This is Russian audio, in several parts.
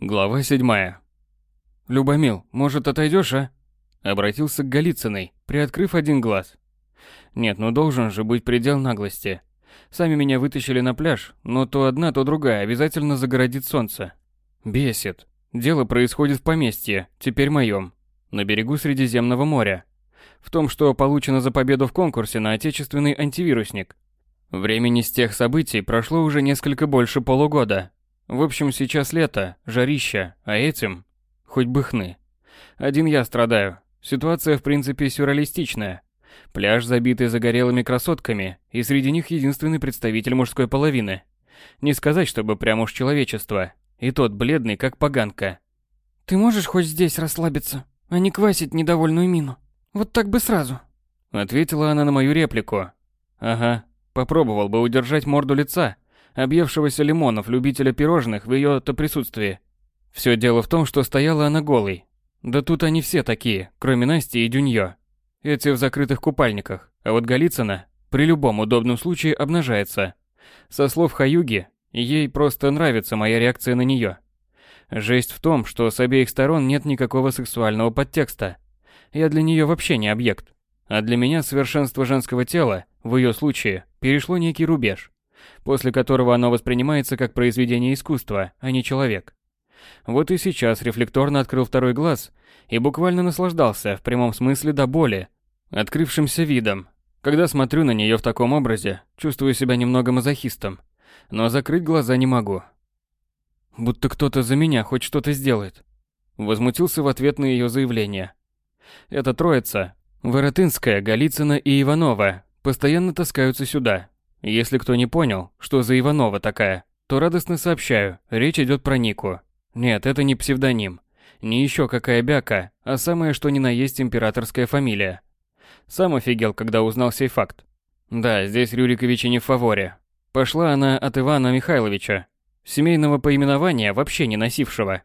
Глава седьмая. «Любомил, может, отойдешь, а?» Обратился к Голицыной, приоткрыв один глаз. «Нет, ну должен же быть предел наглости. Сами меня вытащили на пляж, но то одна, то другая обязательно загородит солнце. Бесит. Дело происходит в поместье, теперь моем, на берегу Средиземного моря. В том, что получено за победу в конкурсе на отечественный антивирусник. Времени с тех событий прошло уже несколько больше полугода, в общем, сейчас лето, жарища, а этим хоть бы хны. Один я страдаю. Ситуация в принципе сюрреалистичная. Пляж забитый загорелыми красотками, и среди них единственный представитель мужской половины. Не сказать, чтобы прям уж человечество. И тот бледный, как поганка. «Ты можешь хоть здесь расслабиться, а не квасить недовольную мину? Вот так бы сразу». Ответила она на мою реплику. Ага, попробовал бы удержать морду лица, объевшегося лимонов любителя пирожных в ее-то присутствии. Все дело в том, что стояла она голой. Да тут они все такие, кроме Насти и Дюньё. Эти в закрытых купальниках, а вот Голицына при любом удобном случае обнажается. Со слов Хаюги, ей просто нравится моя реакция на нее. Жесть в том, что с обеих сторон нет никакого сексуального подтекста. Я для нее вообще не объект. А для меня совершенство женского тела, в ее случае, перешло некий рубеж после которого оно воспринимается как произведение искусства, а не человек. Вот и сейчас рефлекторно открыл второй глаз и буквально наслаждался в прямом смысле до боли открывшимся видом. Когда смотрю на нее в таком образе, чувствую себя немного мазохистом, но закрыть глаза не могу. Будто кто-то за меня хоть что-то сделает. Возмутился в ответ на ее заявление. Эта троица, Воротынская, Голицына и Иванова, постоянно таскаются сюда, если кто не понял, что за Иванова такая, то радостно сообщаю, речь идет про Нику. Нет, это не псевдоним. Не еще какая бяка, а самое что ни на есть императорская фамилия. Сам офигел, когда узнал сей факт. Да, здесь Рюриковичи не в фаворе. Пошла она от Ивана Михайловича, семейного поименования вообще не носившего.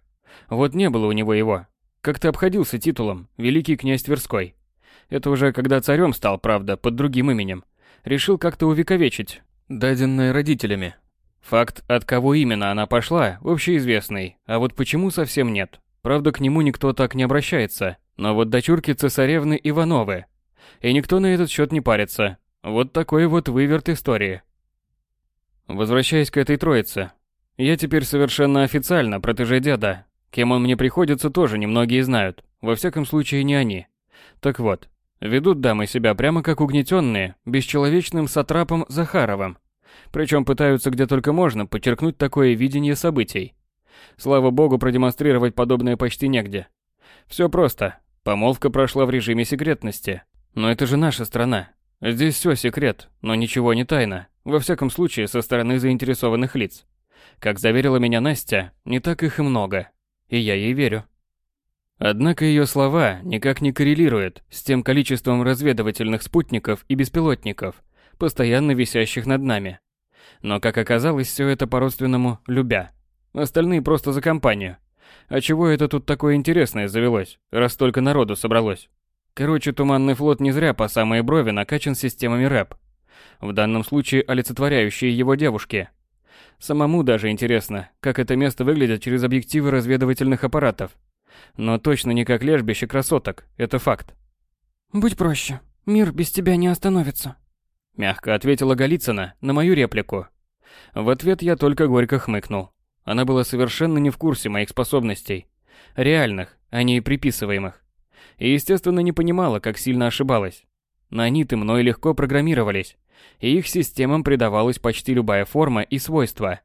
Вот не было у него его. Как-то обходился титулом «Великий князь Тверской». Это уже когда царем стал, правда, под другим именем решил как-то увековечить, даденное родителями. Факт, от кого именно она пошла, общеизвестный, а вот почему совсем нет. Правда, к нему никто так не обращается, но вот дочурки цесаревны Ивановы. И никто на этот счет не парится. Вот такой вот выверт истории. Возвращаясь к этой троице. Я теперь совершенно официально протеже деда. Кем он мне приходится, тоже немногие знают. Во всяком случае, не они. Так вот, Ведут дамы себя прямо как угнетенные, бесчеловечным сатрапом Захаровым. Причем пытаются где только можно подчеркнуть такое видение событий. Слава богу, продемонстрировать подобное почти негде. Все просто. Помолвка прошла в режиме секретности. Но это же наша страна. Здесь все секрет, но ничего не тайна. Во всяком случае, со стороны заинтересованных лиц. Как заверила меня Настя, не так их и много. И я ей верю. Однако ее слова никак не коррелируют с тем количеством разведывательных спутников и беспилотников, постоянно висящих над нами. Но, как оказалось, все это по-родственному «любя». Остальные просто за компанию. А чего это тут такое интересное завелось, раз столько народу собралось? Короче, Туманный флот не зря по самые брови накачан системами РЭП. В данном случае олицетворяющие его девушки. Самому даже интересно, как это место выглядит через объективы разведывательных аппаратов но точно не как лежбище красоток, это факт. «Будь проще, мир без тебя не остановится», — мягко ответила Голицына на мою реплику. В ответ я только горько хмыкнул. Она была совершенно не в курсе моих способностей. Реальных, а не приписываемых. И, естественно, не понимала, как сильно ошибалась. На Наниты мной легко программировались, и их системам придавалась почти любая форма и свойства.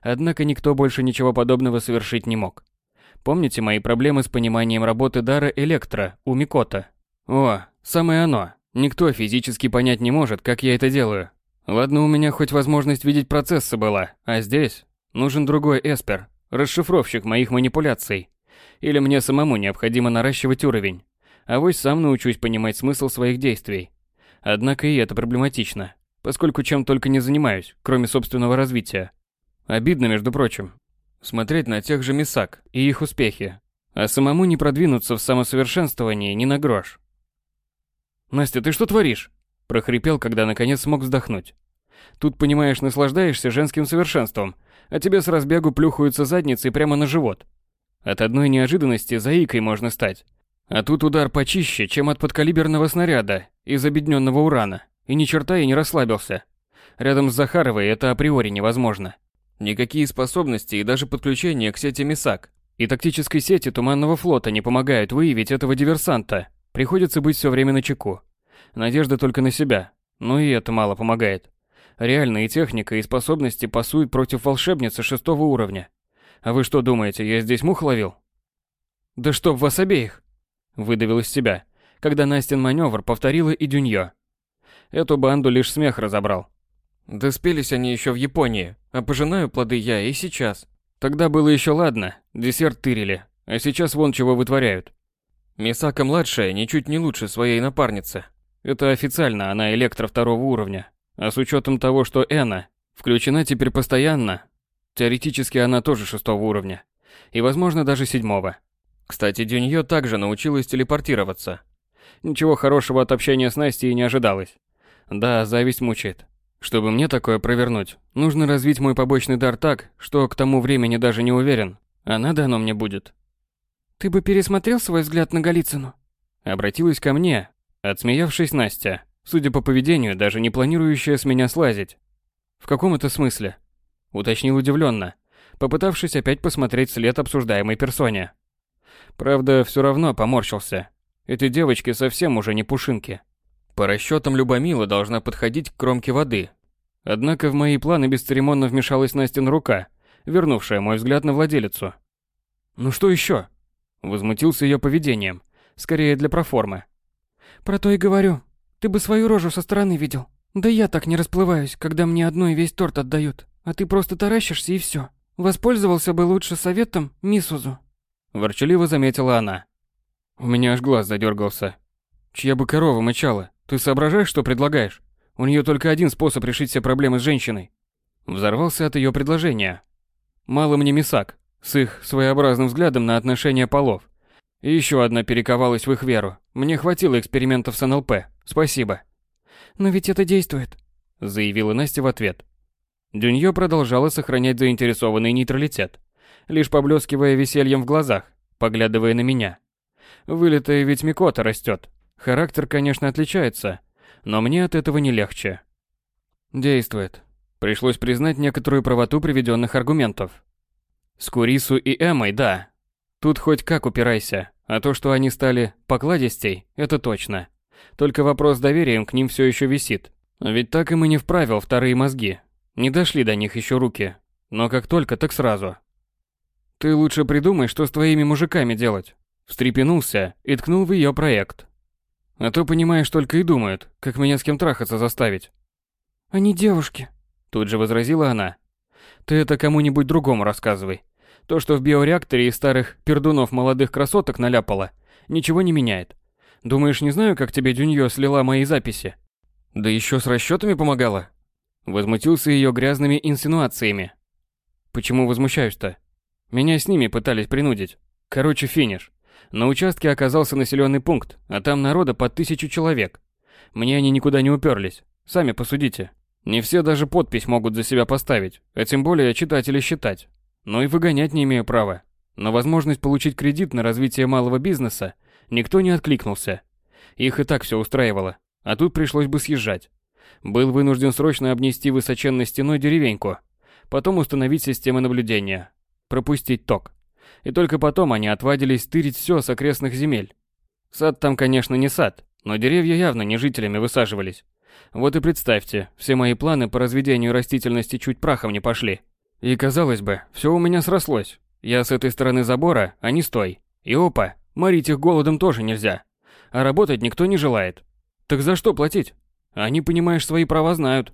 Однако никто больше ничего подобного совершить не мог. Помните мои проблемы с пониманием работы дара электро у Микота? О, самое оно. Никто физически понять не может, как я это делаю. Ладно, у меня хоть возможность видеть процессы была, а здесь нужен другой эспер, расшифровщик моих манипуляций. Или мне самому необходимо наращивать уровень. А вось сам научусь понимать смысл своих действий. Однако и это проблематично, поскольку чем только не занимаюсь, кроме собственного развития. Обидно, между прочим, смотреть на тех же Мисак и их успехи, а самому не продвинуться в самосовершенствовании ни на грош. «Настя, ты что творишь?» – прохрипел, когда наконец смог вздохнуть. «Тут, понимаешь, наслаждаешься женским совершенством, а тебе с разбегу плюхаются задницей прямо на живот. От одной неожиданности заикой можно стать. А тут удар почище, чем от подкалиберного снаряда из обедненного урана. И ни черта я не расслабился. Рядом с Захаровой это априори невозможно. Никакие способности и даже подключение к сети МИСАК и тактической сети Туманного флота не помогают выявить этого диверсанта. Приходится быть все время на чеку. Надежда только на себя. Но и это мало помогает. Реальные техника и способности пасуют против волшебницы шестого уровня. А вы что думаете, я здесь мух ловил? Да чтоб вас обеих! Выдавил из себя, когда Настин маневр повторила и Дюньё. Эту банду лишь смех разобрал. Да спелись они еще в Японии, а пожинаю плоды я и сейчас. Тогда было еще ладно, десерт тырили, а сейчас вон чего вытворяют. Мисака-младшая ничуть не лучше своей напарницы. Это официально она электро второго уровня. А с учетом того, что Эна включена теперь постоянно, теоретически она тоже шестого уровня. И, возможно, даже седьмого. Кстати, Дюньё также научилась телепортироваться. Ничего хорошего от общения с Настей не ожидалось. Да, зависть мучает. Чтобы мне такое провернуть, нужно развить мой побочный дар так, что к тому времени даже не уверен, а надо оно мне будет. Ты бы пересмотрел свой взгляд на Голицыну? Обратилась ко мне, отсмеявшись Настя, судя по поведению, даже не планирующая с меня слазить. В каком это смысле? Уточнил удивленно, попытавшись опять посмотреть след обсуждаемой персоне. Правда, все равно поморщился. Эти девочки совсем уже не пушинки. По расчетам Любомила должна подходить к кромке воды. Однако в мои планы бесцеремонно вмешалась Настина рука, вернувшая мой взгляд на владелицу. «Ну что еще?» Возмутился ее поведением, скорее для проформы. «Про то и говорю. Ты бы свою рожу со стороны видел. Да я так не расплываюсь, когда мне одной весь торт отдают, а ты просто таращишься и все. Воспользовался бы лучше советом Мисузу». Ворчаливо заметила она. У меня аж глаз задергался. Чья бы корова мычала, ты соображаешь, что предлагаешь? У нее только один способ решить все проблемы с женщиной. Взорвался от ее предложения. Мало мне мисак, с их своеобразным взглядом на отношения полов. И еще одна перековалась в их веру. Мне хватило экспериментов с НЛП. Спасибо. Но ведь это действует, заявила Настя в ответ. Дюньё продолжала сохранять заинтересованный нейтралитет, лишь поблескивая весельем в глазах, поглядывая на меня. Вылитая ведь Микота растет, Характер, конечно, отличается, но мне от этого не легче. Действует. Пришлось признать некоторую правоту приведенных аргументов. С Курису и Эмой, да. Тут хоть как упирайся, а то, что они стали покладистей, это точно. Только вопрос с доверием к ним все еще висит. Ведь так им и не вправил вторые мозги. Не дошли до них еще руки. Но как только, так сразу. Ты лучше придумай, что с твоими мужиками делать. Встрепенулся и ткнул в ее проект. А то, понимаешь, только и думают, как меня с кем трахаться заставить. Они девушки. Тут же возразила она. Ты это кому-нибудь другому рассказывай. То, что в биореакторе из старых пердунов молодых красоток наляпало, ничего не меняет. Думаешь, не знаю, как тебе Дюньё слила мои записи? Да еще с расчетами помогала. Возмутился ее грязными инсинуациями. Почему возмущаюсь-то? Меня с ними пытались принудить. Короче, финиш. На участке оказался населенный пункт, а там народа под тысячу человек. Мне они никуда не уперлись. Сами посудите. Не все даже подпись могут за себя поставить, а тем более читать или считать. Но и выгонять не имею права. На возможность получить кредит на развитие малого бизнеса никто не откликнулся. Их и так все устраивало, а тут пришлось бы съезжать. Был вынужден срочно обнести высоченной стеной деревеньку, потом установить системы наблюдения, пропустить ток и только потом они отвадились тырить все с окрестных земель. Сад там, конечно, не сад, но деревья явно не жителями высаживались. Вот и представьте, все мои планы по разведению растительности чуть прахом не пошли. И казалось бы, все у меня срослось. Я с этой стороны забора, а не с той. И опа, морить их голодом тоже нельзя. А работать никто не желает. Так за что платить? Они, понимаешь, свои права знают.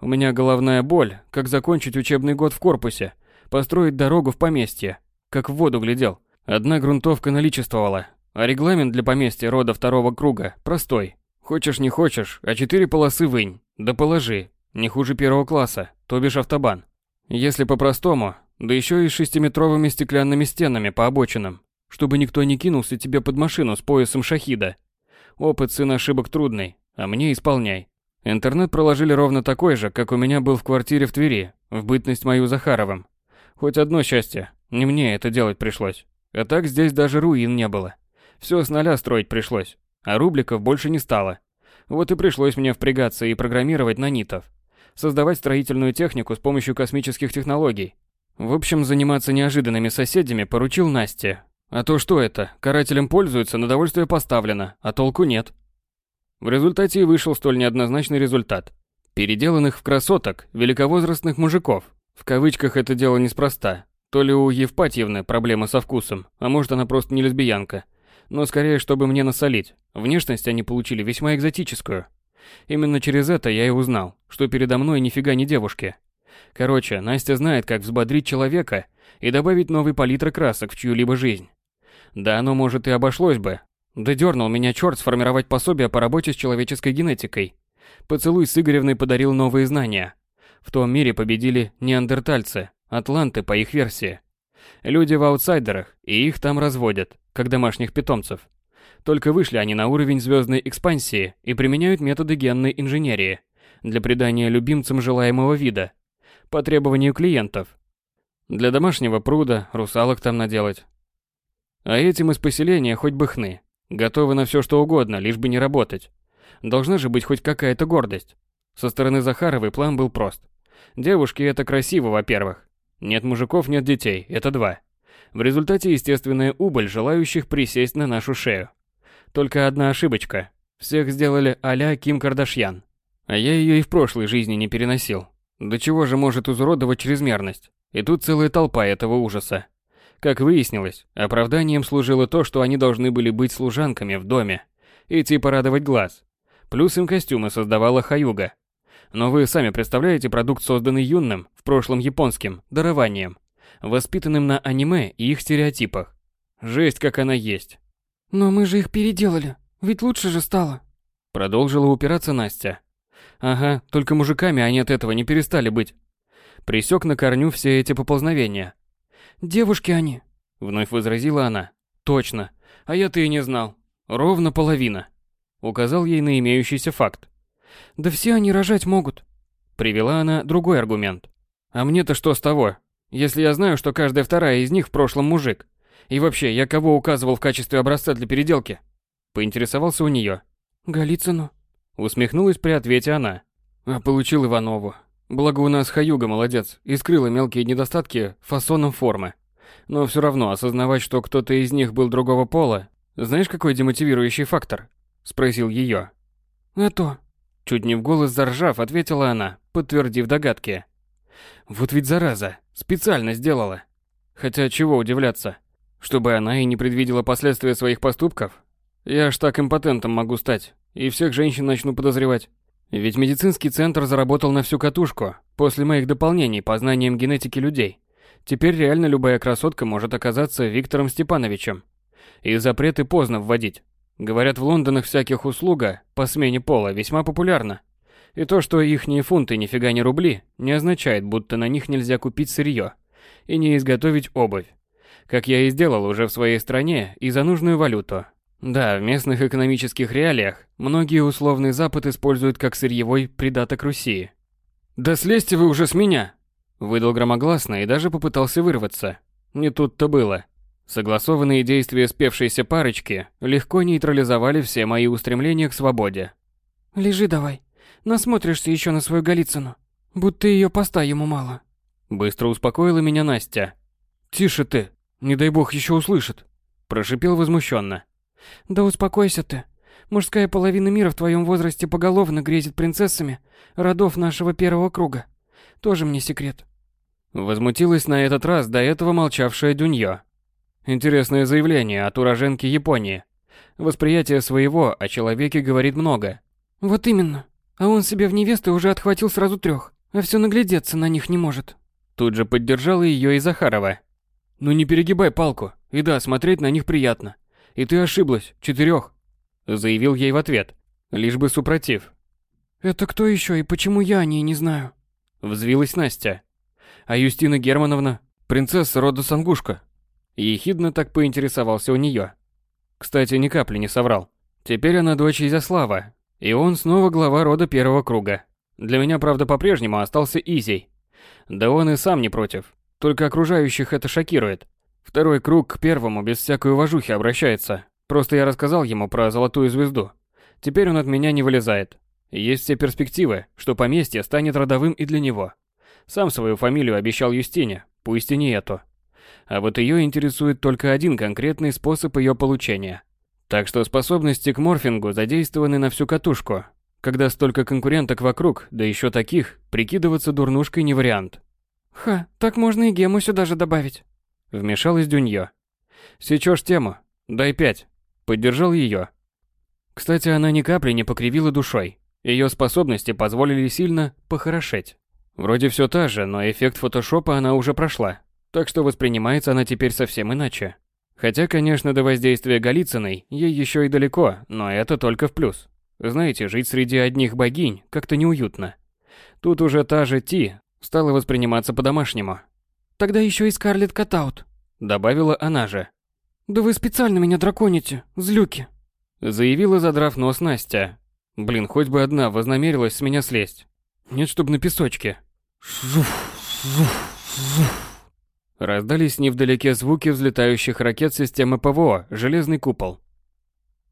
У меня головная боль, как закончить учебный год в корпусе, построить дорогу в поместье, как в воду глядел. Одна грунтовка наличествовала, а регламент для поместья рода второго круга простой. Хочешь не хочешь, а четыре полосы вынь, да положи. Не хуже первого класса, то бишь автобан. Если по-простому, да еще и с шестиметровыми стеклянными стенами по обочинам, чтобы никто не кинулся тебе под машину с поясом шахида. Опыт сын ошибок трудный, а мне исполняй. Интернет проложили ровно такой же, как у меня был в квартире в Твери, в бытность мою Захаровым. Хоть одно счастье, Не мне это делать пришлось. А так здесь даже руин не было. Все с нуля строить пришлось, а рубликов больше не стало. Вот и пришлось мне впрягаться и программировать нанитов. Создавать строительную технику с помощью космических технологий. В общем, заниматься неожиданными соседями поручил Насте. А то что это, карателям пользуются, на довольствие поставлено, а толку нет. В результате и вышел столь неоднозначный результат. Переделанных в красоток, великовозрастных мужиков. В кавычках это дело неспроста. То ли у Евпатьевны проблема со вкусом, а может она просто не лесбиянка. Но скорее, чтобы мне насолить. Внешность они получили весьма экзотическую. Именно через это я и узнал, что передо мной нифига не девушки. Короче, Настя знает, как взбодрить человека и добавить новый палитр красок в чью-либо жизнь. Да оно, может, и обошлось бы. Да дернул меня черт сформировать пособие по работе с человеческой генетикой. Поцелуй с Игоревной подарил новые знания. В том мире победили неандертальцы, атланты по их версии. Люди в аутсайдерах, и их там разводят, как домашних питомцев. Только вышли они на уровень звездной экспансии и применяют методы генной инженерии для придания любимцам желаемого вида, по требованию клиентов. Для домашнего пруда, русалок там наделать. А этим из поселения хоть бы хны. Готовы на все что угодно, лишь бы не работать. Должна же быть хоть какая-то гордость. Со стороны Захаровой план был прост. Девушки это красиво, во-первых. Нет мужиков, нет детей, это два. В результате естественная убыль желающих присесть на нашу шею. Только одна ошибочка. Всех сделали а-ля Ким Кардашьян. А я ее и в прошлой жизни не переносил. До чего же может изуродовать чрезмерность? И тут целая толпа этого ужаса. Как выяснилось, оправданием служило то, что они должны были быть служанками в доме. И типа радовать глаз. Плюс им костюмы создавала Хаюга. Но вы сами представляете продукт, созданный юным, в прошлом японским, дарованием, воспитанным на аниме и их стереотипах. Жесть, как она есть. «Но мы же их переделали, ведь лучше же стало». Продолжила упираться Настя. Ага, только мужиками они от этого не перестали быть. Присек на корню все эти поползновения. «Девушки они», — вновь возразила она. «Точно. А я-то и не знал. Ровно половина». Указал ей на имеющийся факт. «Да все они рожать могут». Привела она другой аргумент. «А мне-то что с того, если я знаю, что каждая вторая из них в прошлом мужик? И вообще, я кого указывал в качестве образца для переделки? Поинтересовался у нее. Голицыну. Усмехнулась при ответе она. А получил Иванову. Благо у нас Хаюга молодец и скрыла мелкие недостатки фасоном формы. Но все равно осознавать, что кто-то из них был другого пола, знаешь, какой демотивирующий фактор? Спросил ее. А то. Чуть не в голос заржав, ответила она, подтвердив догадки. Вот ведь зараза, специально сделала. Хотя чего удивляться, чтобы она и не предвидела последствия своих поступков? Я аж так импотентом могу стать, и всех женщин начну подозревать. Ведь медицинский центр заработал на всю катушку после моих дополнений по знаниям генетики людей. Теперь реально любая красотка может оказаться Виктором Степановичем. И запреты поздно вводить. Говорят, в Лондонах всяких услуга по смене пола весьма популярна. И то, что ихние фунты нифига не рубли, не означает, будто на них нельзя купить сырье и не изготовить обувь как я и сделал уже в своей стране, и за нужную валюту. Да, в местных экономических реалиях многие условный Запад используют как сырьевой придаток Руси. «Да слезьте вы уже с меня!» Выдал громогласно и даже попытался вырваться. Не тут-то было. Согласованные действия спевшейся парочки легко нейтрализовали все мои устремления к свободе. «Лежи давай. Насмотришься еще на свою Голицыну. Будто ее поста ему мало». Быстро успокоила меня Настя. «Тише ты!» Не дай бог еще услышит. Прошипел возмущенно. Да успокойся ты. Мужская половина мира в твоем возрасте поголовно грезит принцессами родов нашего первого круга. Тоже мне секрет. Возмутилась на этот раз до этого молчавшая Дуньё. Интересное заявление от уроженки Японии. Восприятие своего о человеке говорит много. Вот именно. А он себе в невесты уже отхватил сразу трех, а все наглядеться на них не может. Тут же поддержала ее и Захарова. Ну не перегибай палку. И да, смотреть на них приятно. И ты ошиблась, четырех. Заявил ей в ответ. Лишь бы супротив. Это кто еще и почему я о ней не знаю? Взвилась Настя. А Юстина Германовна, принцесса рода Сангушка. Ехидно так поинтересовался у нее. Кстати, ни капли не соврал. Теперь она дочь Изяслава, и он снова глава рода первого круга. Для меня, правда, по-прежнему остался Изей. Да он и сам не против. только окружающих это шокирует. Второй круг к первому без всякой уважухи обращается. Просто я рассказал ему про золотую звезду. Теперь он от меня не вылезает. Есть все перспективы, что поместье станет родовым и для него. Сам свою фамилию обещал Юстине, пусть и не эту. А вот ее интересует только один конкретный способ ее получения. Так что способности к морфингу задействованы на всю катушку. Когда столько конкуренток вокруг, да еще таких, прикидываться дурнушкой не вариант. Ха, так можно и гему сюда же добавить. Вмешалась Дюньё. Сечешь тему. Дай пять. Поддержал ее. Кстати, она ни капли не покривила душой. Ее способности позволили сильно похорошеть. Вроде все та же, но эффект фотошопа она уже прошла. Так что воспринимается она теперь совсем иначе. Хотя, конечно, до воздействия Голицыной ей еще и далеко, но это только в плюс. Знаете, жить среди одних богинь как-то неуютно. Тут уже та же Ти стала восприниматься по-домашнему. Тогда еще и Скарлетт Катаут. Добавила она же. Да вы специально меня драконите, злюки. Заявила, задрав нос Настя. Блин, хоть бы одна вознамерилась с меня слезть. Нет, чтоб на песочке. Жуф, жуф, жуф. Раздались невдалеке звуки взлетающих ракет системы ПВО «Железный купол».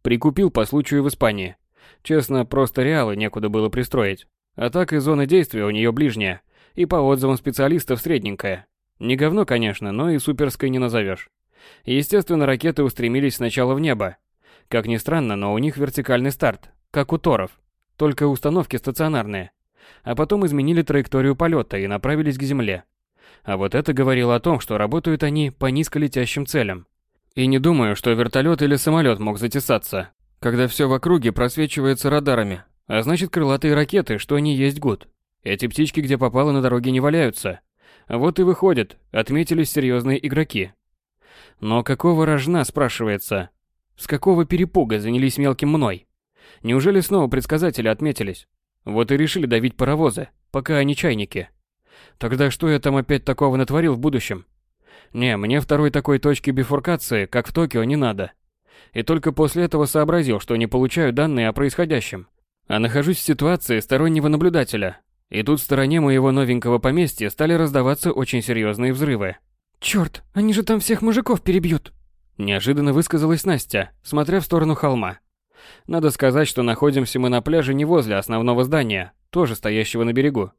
Прикупил по случаю в Испании. Честно, просто реалы некуда было пристроить. А так и зона действия у нее ближняя, и по отзывам специалистов средненькая. Не говно, конечно, но и суперской не назовешь. Естественно, ракеты устремились сначала в небо. Как ни странно, но у них вертикальный старт, как у Торов, только установки стационарные. А потом изменили траекторию полета и направились к Земле. А вот это говорило о том, что работают они по низколетящим целям. И не думаю, что вертолет или самолет мог затесаться, когда все в округе просвечивается радарами. А значит, крылатые ракеты, что они есть гуд. Эти птички, где попало, на дороге не валяются. Вот и выходит, отметились серьезные игроки. Но какого рожна, спрашивается? С какого перепуга занялись мелким мной? Неужели снова предсказатели отметились? Вот и решили давить паровозы, пока они чайники. Тогда что я там опять такого натворил в будущем? Не, мне второй такой точки бифуркации, как в Токио, не надо. И только после этого сообразил, что не получаю данные о происходящем, а нахожусь в ситуации стороннего наблюдателя. И тут в стороне моего новенького поместья стали раздаваться очень серьезные взрывы. Черт, они же там всех мужиков перебьют. Неожиданно высказалась Настя, смотря в сторону холма. Надо сказать, что находимся мы на пляже не возле основного здания, тоже стоящего на берегу.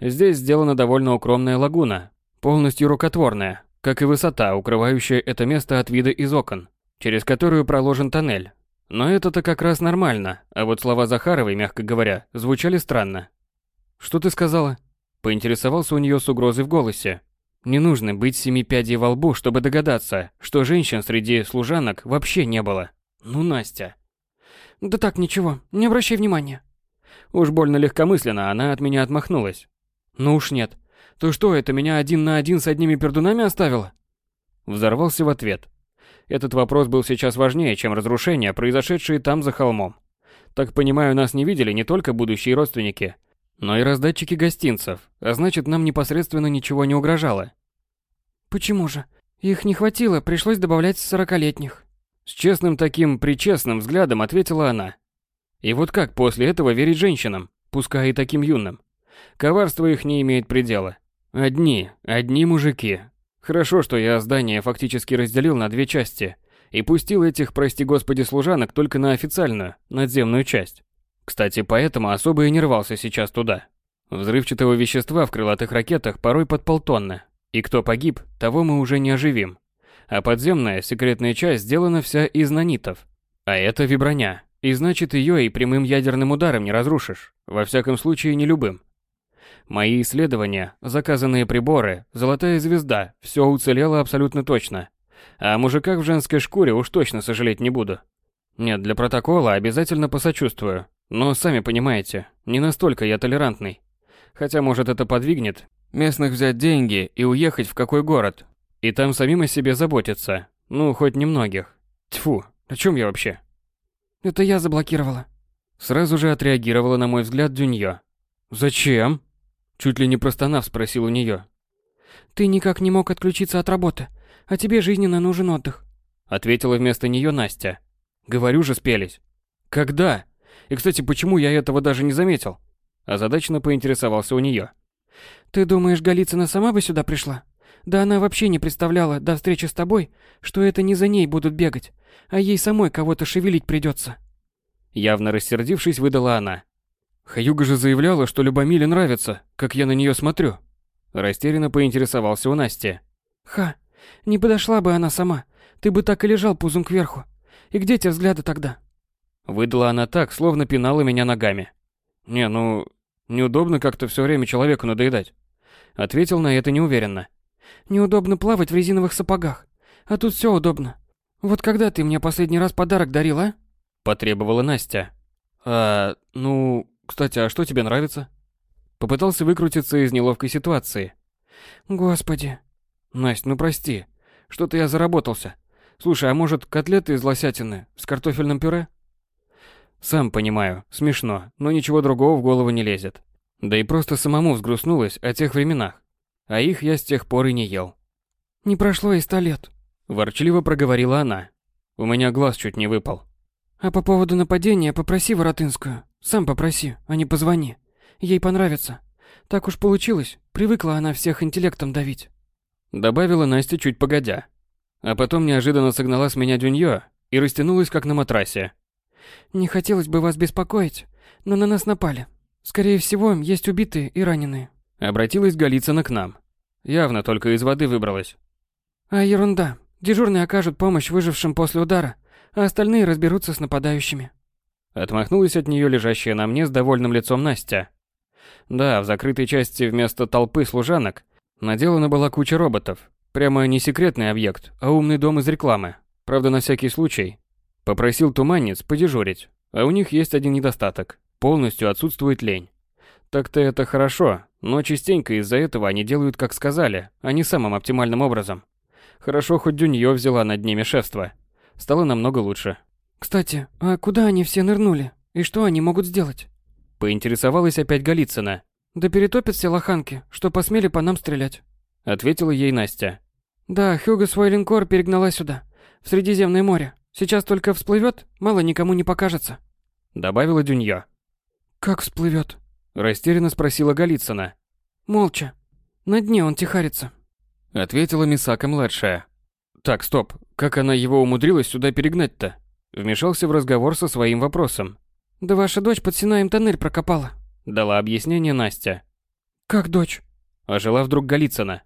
Здесь сделана довольно укромная лагуна, полностью рукотворная, как и высота, укрывающая это место от вида из окон, через которую проложен тоннель. Но это-то как раз нормально, а вот слова Захаровой, мягко говоря, звучали странно. «Что ты сказала?» Поинтересовался у нее с угрозой в голосе. Не нужно быть семи пядей во лбу, чтобы догадаться, что женщин среди служанок вообще не было. Ну, Настя. Да так, ничего, не обращай внимания. Уж больно легкомысленно она от меня отмахнулась. Ну уж нет. Ты что, это меня один на один с одними пердунами оставила? Взорвался в ответ. Этот вопрос был сейчас важнее, чем разрушения, произошедшие там за холмом. Так понимаю, нас не видели не только будущие родственники, но и раздатчики гостинцев, а значит, нам непосредственно ничего не угрожало. Почему же? Их не хватило, пришлось добавлять сорокалетних. С честным таким причестным взглядом ответила она. И вот как после этого верить женщинам, пускай и таким юным? Коварство их не имеет предела. Одни, одни мужики. Хорошо, что я здание фактически разделил на две части и пустил этих, прости господи, служанок только на официальную, надземную часть. Кстати, поэтому особо и не рвался сейчас туда. Взрывчатого вещества в крылатых ракетах порой под полтонны. И кто погиб, того мы уже не оживим. А подземная, секретная часть сделана вся из нанитов. А это виброня. И значит, ее и прямым ядерным ударом не разрушишь. Во всяком случае, не любым. Мои исследования, заказанные приборы, золотая звезда, все уцелело абсолютно точно. О мужиках в женской шкуре уж точно сожалеть не буду. Нет, для протокола обязательно посочувствую. Но сами понимаете, не настолько я толерантный. Хотя, может, это подвигнет местных взять деньги и уехать в какой город. И там самим о себе заботиться. Ну, хоть немногих. Тьфу, о чем я вообще? Это я заблокировала. Сразу же отреагировала на мой взгляд Дюньё. Зачем? Чуть ли не простонав спросил у нее. Ты никак не мог отключиться от работы, а тебе жизненно нужен отдых. Ответила вместо нее Настя. Говорю же, спелись. Когда? И, кстати, почему я этого даже не заметил? Озадаченно поинтересовался у нее. Ты думаешь, Голицына сама бы сюда пришла? Да она вообще не представляла до встречи с тобой, что это не за ней будут бегать, а ей самой кого-то шевелить придется. Явно рассердившись, выдала она. Хаюга же заявляла, что Любомиле нравится, как я на нее смотрю. Растерянно поинтересовался у Насти. Ха, не подошла бы она сама. Ты бы так и лежал пузом кверху. И где те взгляды тогда? Выдала она так, словно пинала меня ногами. Не, ну, неудобно как-то все время человеку надоедать. Ответил на это неуверенно. Неудобно плавать в резиновых сапогах. А тут все удобно. Вот когда ты мне последний раз подарок дарил, а? Потребовала Настя. А, ну, кстати, а что тебе нравится? Попытался выкрутиться из неловкой ситуации. Господи. Настя, ну прости. Что-то я заработался. Слушай, а может, котлеты из лосятины с картофельным пюре? Сам понимаю, смешно, но ничего другого в голову не лезет. Да и просто самому взгрустнулось о тех временах. А их я с тех пор и не ел. Не прошло и ста лет. Ворчливо проговорила она. У меня глаз чуть не выпал. А по поводу нападения попроси Воротынскую. Сам попроси, а не позвони. Ей понравится. Так уж получилось, привыкла она всех интеллектом давить. Добавила Настя чуть погодя. А потом неожиданно согнала с меня Дюньё и растянулась как на матрасе. Не хотелось бы вас беспокоить, но на нас напали. Скорее всего, есть убитые и раненые. Обратилась Голицына к нам. Явно только из воды выбралась. А ерунда. Дежурные окажут помощь выжившим после удара, а остальные разберутся с нападающими. Отмахнулась от нее лежащая на мне с довольным лицом Настя. Да, в закрытой части вместо толпы служанок наделана была куча роботов. Прямо не секретный объект, а умный дом из рекламы. Правда, на всякий случай. Попросил туманец подежурить. А у них есть один недостаток. Полностью отсутствует лень. Так-то это хорошо, но частенько из-за этого они делают, как сказали, а не самым оптимальным образом. Хорошо, хоть Дюньё взяла над ними шефство. Стало намного лучше. Кстати, а куда они все нырнули? И что они могут сделать? Поинтересовалась опять Голицына. Да перетопят все лоханки, что посмели по нам стрелять. Ответила ей Настя. Да, Хьюго свой линкор перегнала сюда, в Средиземное море. Сейчас только всплывет, мало никому не покажется. Добавила Дюньё. Как всплывет? Растерянно спросила Голицына. Молча. На дне он тихарится. Ответила Мисака-младшая. Так, стоп, как она его умудрилась сюда перегнать-то? Вмешался в разговор со своим вопросом. Да ваша дочь под Синаем тоннель прокопала. Дала объяснение Настя. Как дочь? Ожила вдруг Голицына.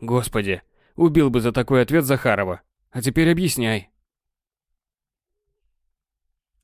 Господи, убил бы за такой ответ Захарова. А теперь объясняй.